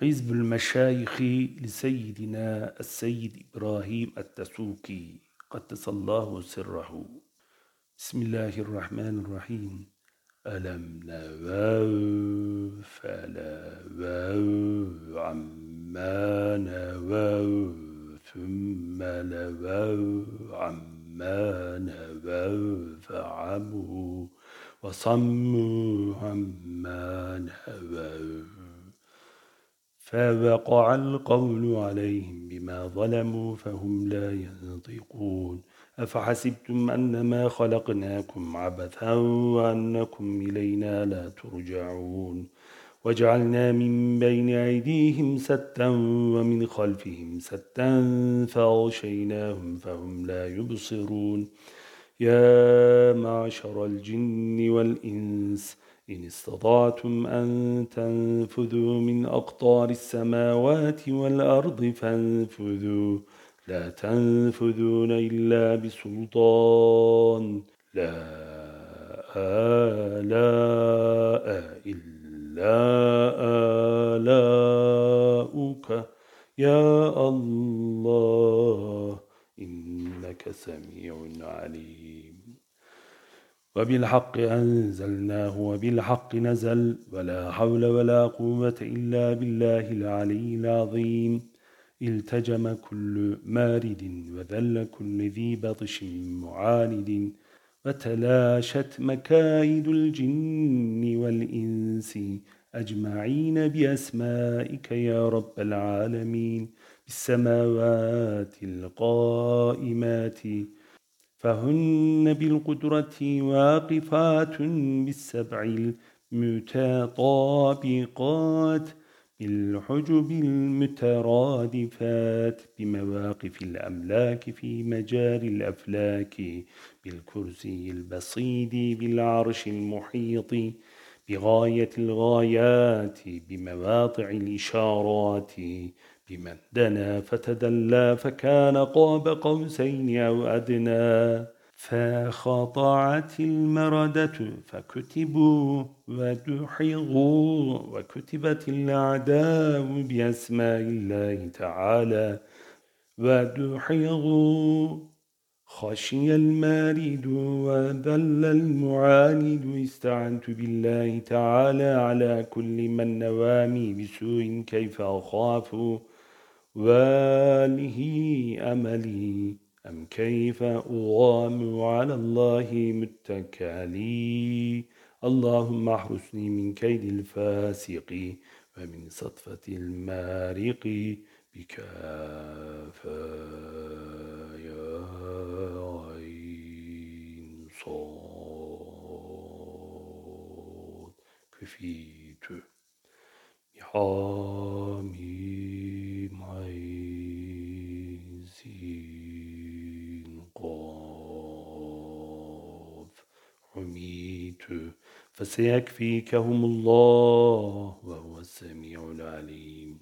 حزب المشايخ لسيدنا السيد إبراهيم التسوكي قدس الله سره. بسم الله الرحمن الرحيم. ألم نووا فلا ووا عما نووا ثم لووا عما نووا فعموا وصموا عما نووا فوقع القول عليهم بما ظلموا فهم لا ينطقون أفحسبتم أنما خلقناكم عبثا وأنكم إلينا لا ترجعون وجعلنا من بين أيديهم ستا ومن خلفهم ستا فغشيناهم فهم لا يبصرون يا معشر الجن والإنس إن استطعتم أن تنفذوا من أقطار السماوات والأرض فانفذوا. لا تنفذون إلا بسلطان. لا آلاء إلا آلاؤك. يا الله إنك سميع عليم. وبالحق أنزلناه وبالحق نزل ولا حول ولا قوة إلا بالله العلي العظيم. التجم كل مارد وذل كل ذي بطش معاند وتلاشت مكايد الجن والإنس أجمعين بأسمائك يا رب العالمين. بالسماوات القائمات فهن بالقدرة واقفات بالسبع المتطابقات بالحجب المترادفات بمواقف الأملاك في مجال الأفلاك بالكرسي البسيط بالعرش المحيط بغاية الغايات بمواضع الإشارات بمن دنا فتدلى فكان قاب قوسين أو أدنى فخطعت المردة فكتبوا ودحضوا وكتبت الأعداء بأسماء الله تعالى. ودحضوا خشي المارد وذل المعاند استعنت بالله تعالى على كل من نوامي بسوء كيف أخاف؟ وآله أملي. أم كيف أغام على الله متكالي؟ اللهم احرسني من كيد الفاسق ومن صدفة المارق بكافايا عين صاد. كفيت. بحاميم فسيكفيكهم الله وهو السميع العليم.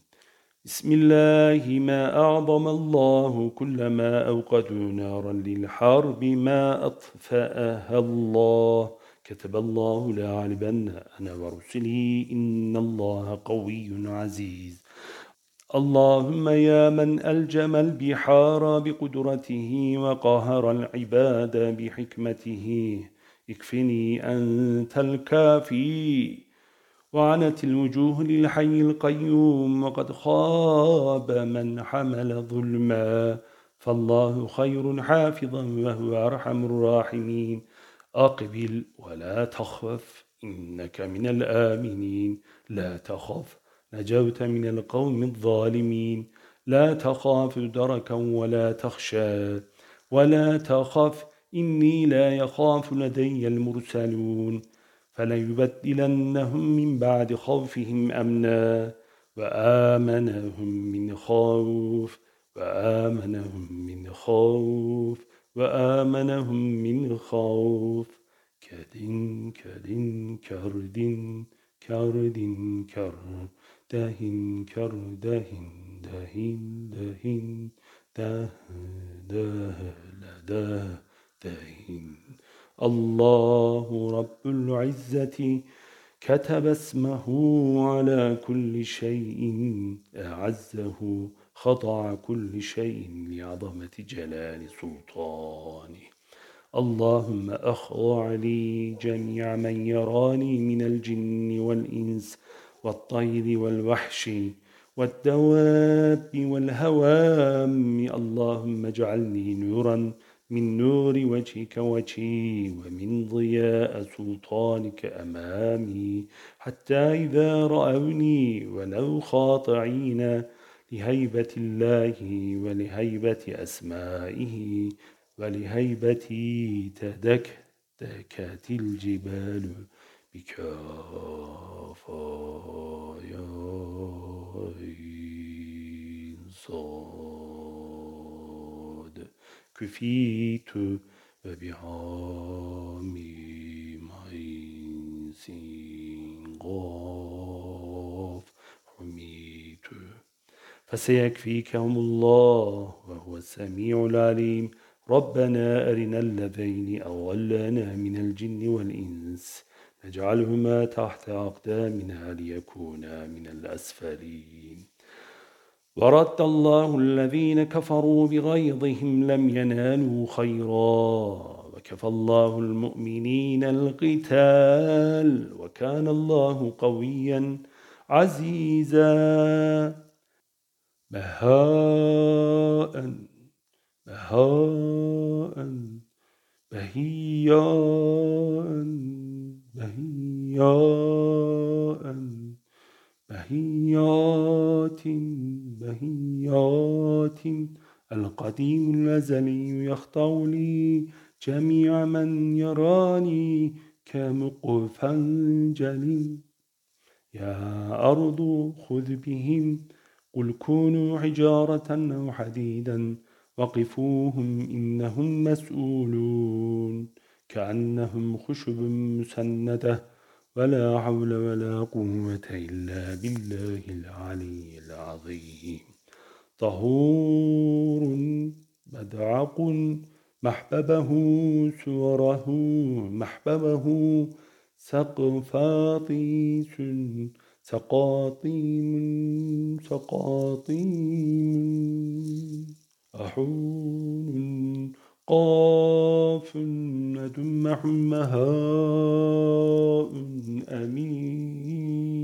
بسم الله ما أعظم الله كلما أوقدوا نارا للحرب ما أطفأها الله. كتب الله لا علبن أنا ورسلي إن الله قوي عزيز. اللهم يا من ألجم البحار بقدرته وقهر العباد بحكمته. اكفني أنت الكافي وعنت الوجوه للحي القيوم وقد خاب من حمل ظلما فالله خير حافظا وهو أرحم الراحمين. أقبل ولا تخف إنك من الآمنين. لا تخف نجوت من القوم الظالمين. لا تخاف دركا ولا تخشى ولا تخف إني لا يخاف لدي المرسلون فليبدلنهم من بعد خوفهم أمنا وآمنهم من خوف وآمنهم من خوف وآمنهم من خوف كدن كدن كردن كردن كر دهن كردهن دهن دهن ده ده لده دهن الله رب العزة كتب اسمه على كل شيء أعزه خضع كل شيء لعظمة جلال سلطانه. اللهم أخضع لي جميع من يراني من الجن والإنس والطير والوحش والدواب والهوام. اللهم اجعلني نورا من نور وجهك وجهي ومن ضياء سلطانك أمامي. حتى إذا رأوني ولو خاطعين لهيبة الله ولهيبة أسمائه ولهيبة تدكتكت الجبال بكافايا صاد كفيت وبعامي معين سين حميت. فسيكفيكهم الله وهو السميع العليم. ربنا أرنا الذين أولنا من الجن والإنس. نجعلهما تحت أقدامنا ليكونا من الأسفلين. ورد الله الذين كفروا بغيظهم لم ينالوا خيرا. وكفى الله المؤمنين القتال وكان الله قويا عزيزا. بهاء بهاء بهياء بهياء بهيات بهيات القديم الأزلي يخطو لي جميع من يراني كمقفى جلي يا أرض خذ بهم قل كونوا حجارة أو حديدا وقفوهم إنهم مسؤولون. كأنهم خشب مسندة ولا حول ولا قوة إلا بالله العلي العظيم. طهور بدعق محببه سوره محببه. سقفاطيس سقاطيم سقاطيم. أحون قاف ندم حمهاء أمين.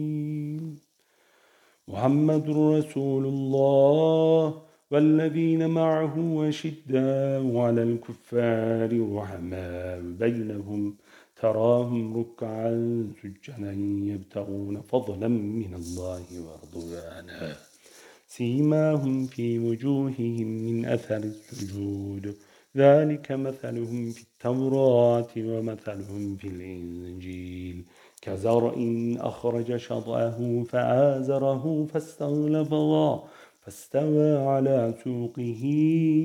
محمد رسول الله والذين معه وشداء على الكفار رحماء بينهم تراهم ركعا سجنا يبتغون فضلا من الله ورضوانا. سيماهم في وجوههم من أثر السجود. ذلك مثلهم في التوراة ومثلهم في الإنجيل. كزرع أخرج شطأه فآزره فاستغلظ فاستوى على سوقه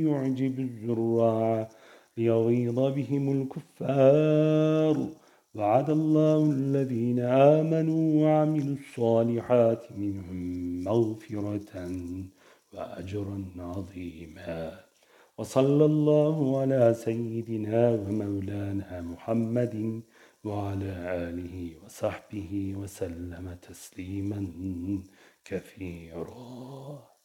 يعجب الزراع ليغيظ بهم الكفار. وعد الله الذين آمنوا وعملوا الصالحات منهم مغفرة وأجرا عظيما. وصلى الله على سيدنا ومولانا محمد وعلى آله وصحبه وسلم تسليما كثيرا.